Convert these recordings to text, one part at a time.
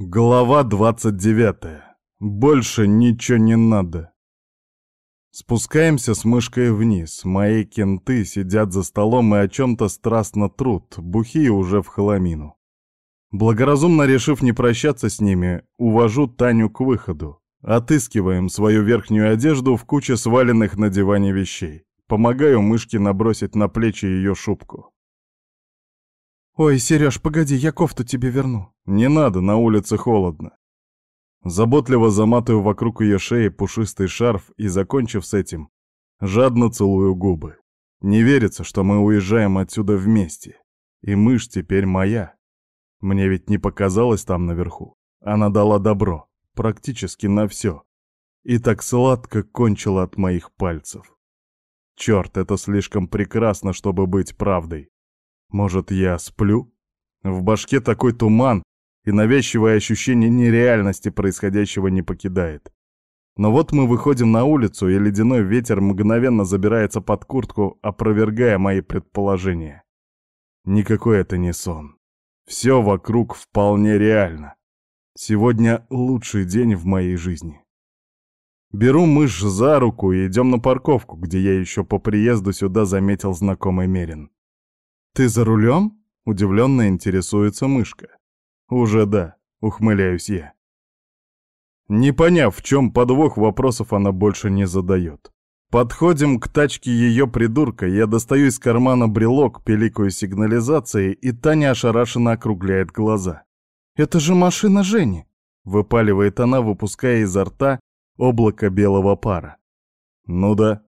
Глава 29. Больше ничего не надо. Спускаемся с мышкой вниз. Мои кенты сидят за столом и о чем-то страстно трут, бухие уже в холомину. Благоразумно решив не прощаться с ними, увожу Таню к выходу. Отыскиваем свою верхнюю одежду в куче сваленных на диване вещей. Помогаю мышке набросить на плечи ее шубку. «Ой, Сереж, погоди, я кофту тебе верну». «Не надо, на улице холодно». Заботливо заматываю вокруг ее шеи пушистый шарф и, закончив с этим, жадно целую губы. Не верится, что мы уезжаем отсюда вместе. И мышь теперь моя. Мне ведь не показалось там наверху. Она дала добро, практически на все. И так сладко кончила от моих пальцев. Черт, это слишком прекрасно, чтобы быть правдой. Может, я сплю? В башке такой туман, и навязчивое ощущение нереальности происходящего не покидает. Но вот мы выходим на улицу, и ледяной ветер мгновенно забирается под куртку, опровергая мои предположения. Никакой это не сон. Все вокруг вполне реально. Сегодня лучший день в моей жизни. Беру мышь за руку и идем на парковку, где я еще по приезду сюда заметил знакомый Мерин. «Ты за рулем?» — удивленно интересуется мышка. «Уже да», — ухмыляюсь я. Не поняв, в чем подвох, вопросов она больше не задает. Подходим к тачке ее придурка, я достаю из кармана брелок, пиликаю сигнализацией, и Таня ошарашенно округляет глаза. «Это же машина Жени!» — выпаливает она, выпуская изо рта облако белого пара. «Ну да».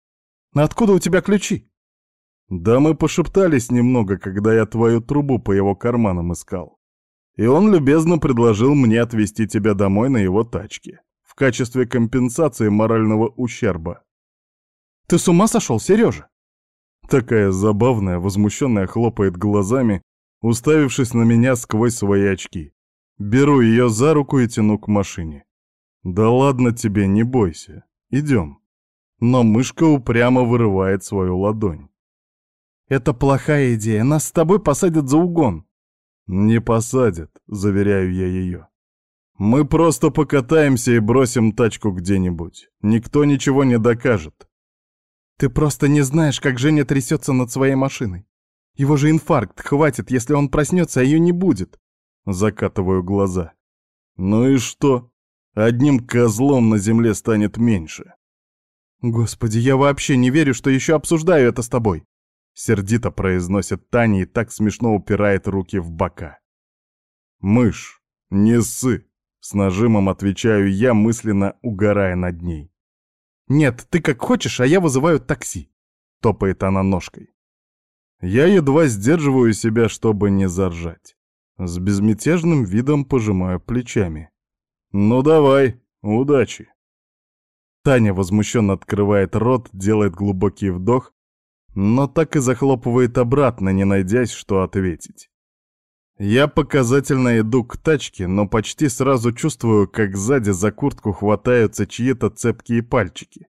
«Откуда у тебя ключи?» Да мы пошептались немного, когда я твою трубу по его карманам искал. И он любезно предложил мне отвезти тебя домой на его тачке, в качестве компенсации морального ущерба. Ты с ума сошел, Сережа? Такая забавная, возмущенная хлопает глазами, уставившись на меня сквозь свои очки. Беру ее за руку и тяну к машине. Да ладно тебе, не бойся. Идем. Но мышка упрямо вырывает свою ладонь. «Это плохая идея. Нас с тобой посадят за угон». «Не посадят», — заверяю я ее. «Мы просто покатаемся и бросим тачку где-нибудь. Никто ничего не докажет». «Ты просто не знаешь, как Женя трясется над своей машиной. Его же инфаркт хватит, если он проснется, а ее не будет». Закатываю глаза. «Ну и что? Одним козлом на земле станет меньше». «Господи, я вообще не верю, что еще обсуждаю это с тобой. Сердито произносит Таня и так смешно упирает руки в бока. «Мышь, не ссы!» — с нажимом отвечаю я, мысленно угорая над ней. «Нет, ты как хочешь, а я вызываю такси», — топает она ножкой. Я едва сдерживаю себя, чтобы не заржать. С безмятежным видом пожимаю плечами. «Ну давай, удачи!» Таня возмущенно открывает рот, делает глубокий вдох, но так и захлопывает обратно, не найдясь, что ответить. Я показательно иду к тачке, но почти сразу чувствую, как сзади за куртку хватаются чьи-то цепкие пальчики.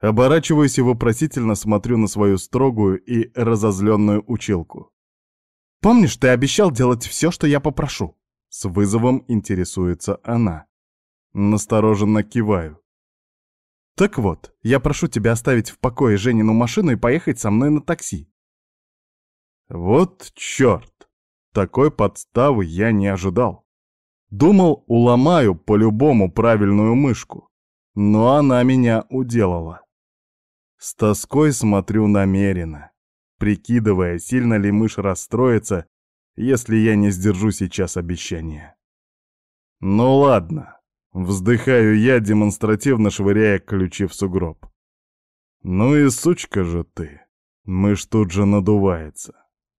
Оборачиваюсь и вопросительно смотрю на свою строгую и разозленную училку. «Помнишь, ты обещал делать все, что я попрошу?» С вызовом интересуется она. Настороженно киваю. Так вот, я прошу тебя оставить в покое Женину машину и поехать со мной на такси. Вот черт! Такой подставы я не ожидал. Думал, уломаю по-любому правильную мышку. Но она меня уделала. С тоской смотрю намеренно, прикидывая, сильно ли мышь расстроится, если я не сдержу сейчас обещания. Ну ладно, Вздыхаю я, демонстративно швыряя ключи в сугроб. Ну и сучка же ты. Мышь тут же надувается.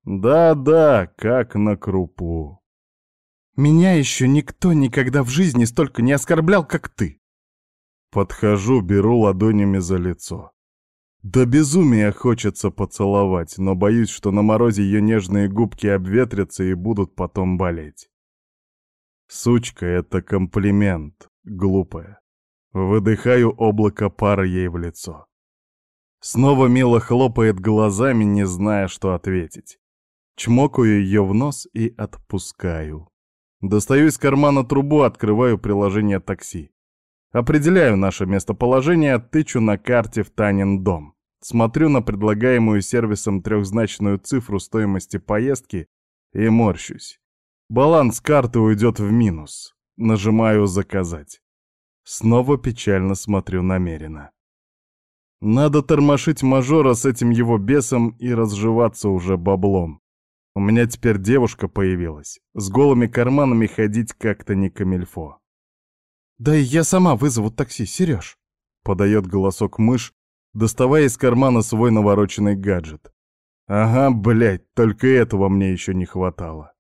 Да-да, как на крупу. Меня еще никто никогда в жизни столько не оскорблял, как ты. Подхожу, беру ладонями за лицо. До безумия хочется поцеловать, но боюсь, что на морозе ее нежные губки обветрятся и будут потом болеть. Сучка — это комплимент, глупая. Выдыхаю облако пара ей в лицо. Снова мило хлопает глазами, не зная, что ответить. Чмокаю ее в нос и отпускаю. Достаю из кармана трубу, открываю приложение такси. Определяю наше местоположение, тычу на карте в Танин дом. Смотрю на предлагаемую сервисом трехзначную цифру стоимости поездки и морщусь. Баланс карты уйдет в минус. Нажимаю «Заказать». Снова печально смотрю намеренно. Надо тормошить мажора с этим его бесом и разживаться уже баблом. У меня теперь девушка появилась. С голыми карманами ходить как-то не камильфо. «Да и я сама вызову такси, Сереж», — подает голосок мышь, доставая из кармана свой навороченный гаджет. «Ага, блядь, только этого мне еще не хватало».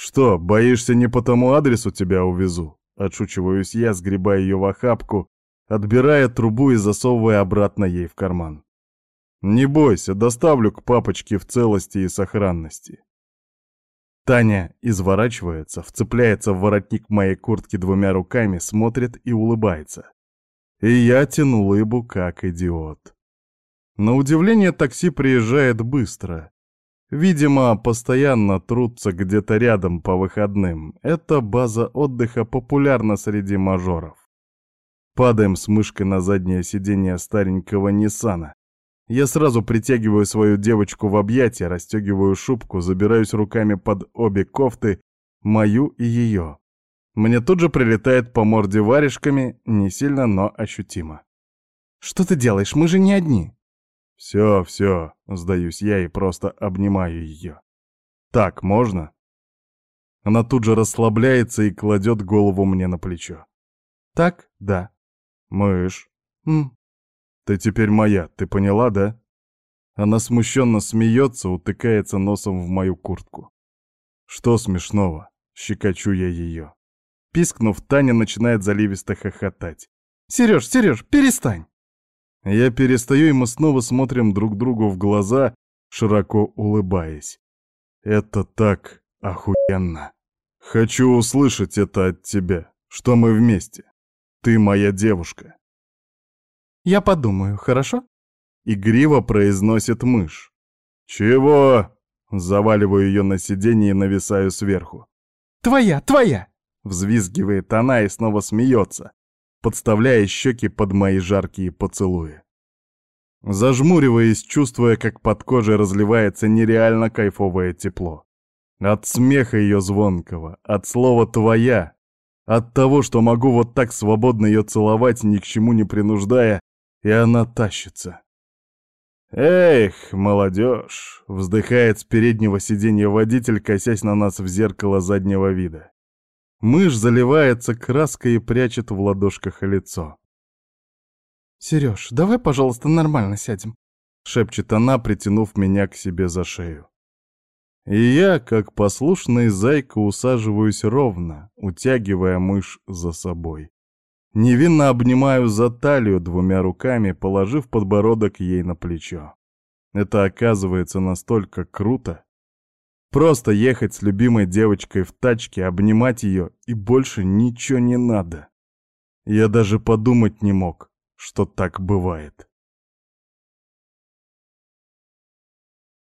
«Что, боишься, не по тому адресу тебя увезу?» Отшучиваюсь я, сгребая ее в охапку, отбирая трубу и засовывая обратно ей в карман. «Не бойся, доставлю к папочке в целости и сохранности». Таня изворачивается, вцепляется в воротник моей куртки двумя руками, смотрит и улыбается. И я тяну улыбу, как идиот. На удивление такси приезжает быстро. Видимо, постоянно трутся где-то рядом по выходным. Эта база отдыха популярна среди мажоров. Падаем с мышкой на заднее сиденье старенького Ниссана. Я сразу притягиваю свою девочку в объятия, расстегиваю шубку, забираюсь руками под обе кофты, мою и ее. Мне тут же прилетает по морде варежками, не сильно, но ощутимо. «Что ты делаешь? Мы же не одни!» «Все, все», — сдаюсь я и просто обнимаю ее. «Так, можно?» Она тут же расслабляется и кладет голову мне на плечо. «Так, да». «Мышь». «М». «Ты теперь моя, ты поняла, да?» Она смущенно смеется, утыкается носом в мою куртку. «Что смешного?» — щекочу я ее. Пискнув, Таня начинает заливисто хохотать. «Сереж, Сереж, перестань!» Я перестаю, и мы снова смотрим друг другу в глаза, широко улыбаясь. Это так охуенно. Хочу услышать это от тебя, что мы вместе. Ты моя девушка. Я подумаю, хорошо? Игриво произносит мышь. Чего? Заваливаю ее на сиденье и нависаю сверху. Твоя, твоя! Взвизгивает она и снова смеется подставляя щеки под мои жаркие поцелуи. Зажмуриваясь, чувствуя, как под кожей разливается нереально кайфовое тепло. От смеха ее звонкого, от слова «твоя», от того, что могу вот так свободно ее целовать, ни к чему не принуждая, и она тащится. «Эх, молодежь!» — вздыхает с переднего сиденья водитель, косясь на нас в зеркало заднего вида. Мышь заливается краской и прячет в ладошках лицо. «Серёж, давай, пожалуйста, нормально сядем», — шепчет она, притянув меня к себе за шею. И я, как послушный зайка, усаживаюсь ровно, утягивая мышь за собой. Невинно обнимаю за талию двумя руками, положив подбородок ей на плечо. Это оказывается настолько круто, Просто ехать с любимой девочкой в тачке, обнимать ее, и больше ничего не надо. Я даже подумать не мог, что так бывает.